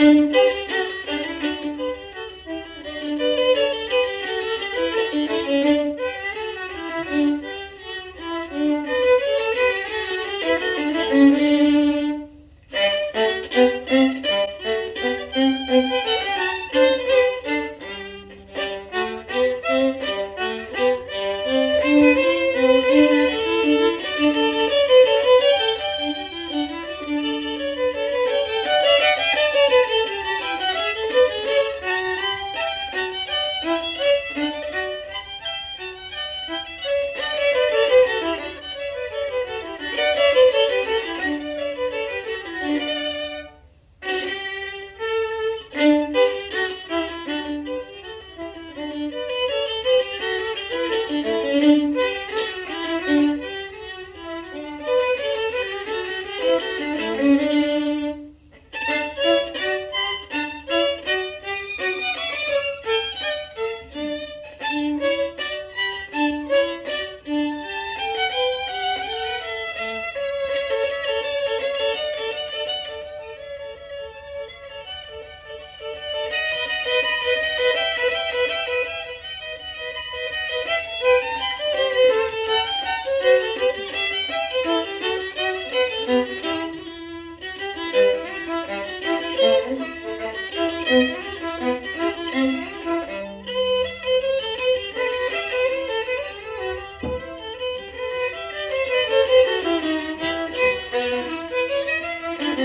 Música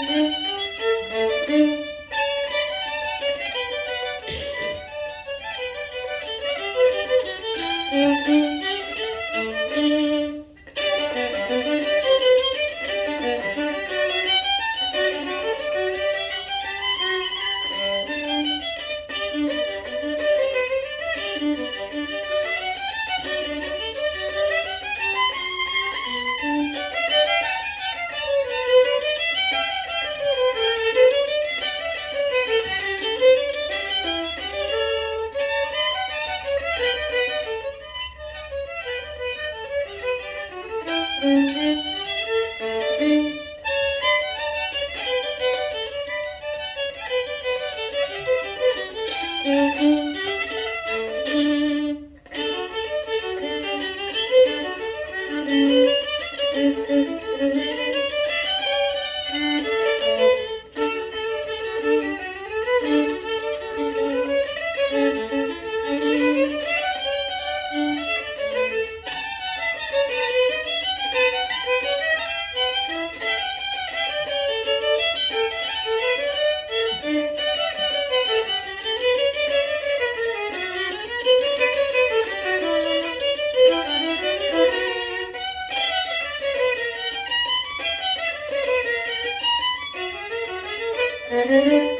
Música Thank you.